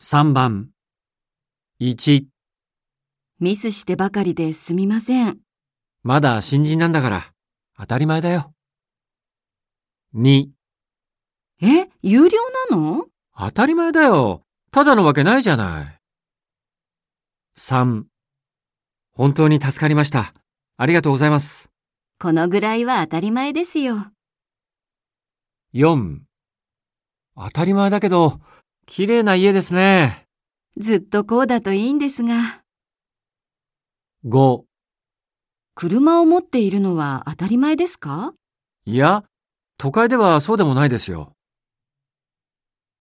3番。1、ミスしてばかりですみません。まだ新人なんだから、当たり前だよ。2、え、有料なの？当たり前だよ。ただのわけないじゃない。3、本当に助かりました。ありがとうございます。このぐらいは当たり前ですよ。4、当たり前だけど、綺麗な家ですね。ずっとこうだといいんですが。5、車を持っているのは当たり前ですか？いや、都会ではそうでもないですよ。